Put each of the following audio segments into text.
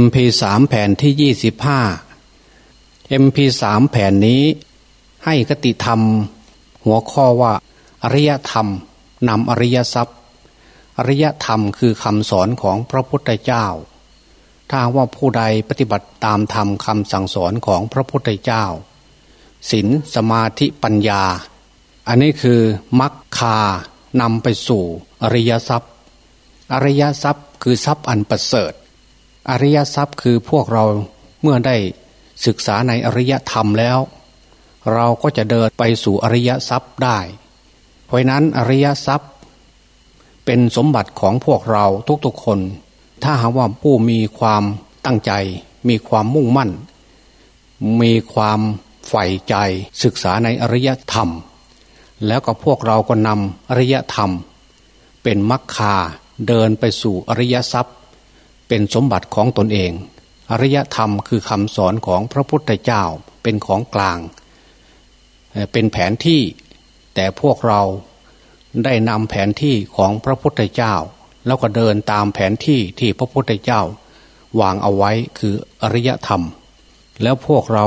MP3 แผ่นที่ 25 MP3 แผ่นนี้ให้คติธรรม หัวข้อว่า อริยธรรมนำอริยทรัพย์ อริยธรรมคือคำสอนของพระพุทธเจ้า ถ้าว่าผู้ใดปฏิบัติตามธรรมคำสั่งสอนของพระพุทธเจ้าศีลสมาธิปัญญา อันนี้คือมัคคานำไปสู่อริยทรัพย์ อริยทรัพย์คือทรัพย์อันประเสริฐ อริยทรัพย์คือพวกเราเมื่อได้ศึกษาในอริยธรรมแล้ว เราก็จะเดินไปสู่อริยทรัพย์ได้ เพราะนั้นอริยทรัพย์ เป็นสมบัติของพวกเราทุกๆคน ถ้าหากว่าผู้มีความตั้งใจ มีความมุ่งมั่น มีความใฝ่ใจศึกษาในอริยธรรม แล้วก็พวกเราก็นำอริยธรรม เป็นมรรคาเดินไปสู่อริยทรัพย์ เป็นสมบัติของตนเอง อริยธรรมคือคำสอนของพระพุทธเจ้าเป็นของกลาง เป็นแผนที่แต่พวกเราได้นำแผนที่ของพระพุทธเจ้า แล้วก็เดินตามแผนที่ที่พระพุทธเจ้าวางเอาไว้คืออริยธรรม แล้วพวกเรา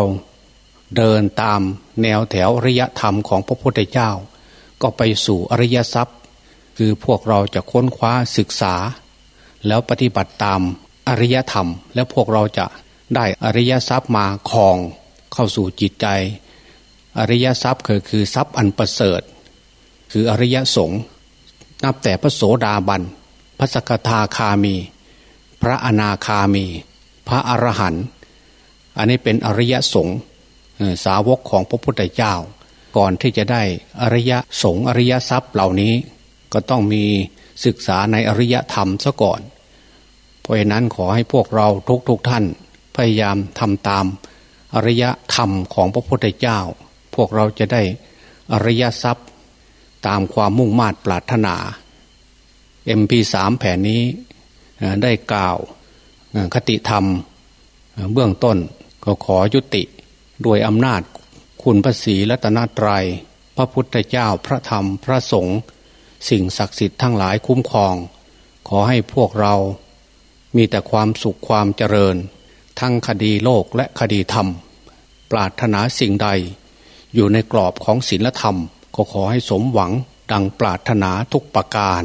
เดินตามแนวแถวอริยธรรมของพระพุทธเจ้า ก็ไปสู่อริยทรัพย์ คือพวกเราจะค้นคว้าศึกษา แล้วปฏิบัติตามอริยธรรม แล้วพวกเราจะได้อริยทรัพย์มาครองเข้าสู่จิตใจ อริยทรัพย์คือคือทรัพย์อันประเสริฐ คืออริยสงฆ์นับแต่พระโสดาบันพระสกทาคามี พระอนาคามี พระอรหันต์อันนี้เป็นอริยสงฆ์สาวกของพระพุทธเจ้า ก่อนที่จะได้อริยสงฆ์อริยทรัพย์เหล่านี้ก็ต้องมี ศึกษาในอริยธรรมซะก่อน เพราะฉะนั้นขอให้พวกเราทุกๆทท่านพยายามทำตามอริยธรรมของพระพุทธเจ้า พวกเราจะได้อริยทรัพย์ตามความมุ่งมา่ปรารถนา MP3 แผ่นนี้ได้กล่าวคติธรรมเบื้องต้นก็ขอยุติด้วยอำนาจคุณพระศรีรัตนตรยัย พระพุทธเจ้าพระธรรมพระสงฆ์ สิ่งศักดิ์สิทธิ์ทั้งหลายคุ้มครอง ขอให้พวกเรามีแต่ความสุขความเจริญ ทั้งคดีโลกและคดีธรรม ปรารถนาสิ่งใด อยู่ในกรอบของศีลธรรม ก็ขอให้สมหวังดังปรารถนาทุกประการ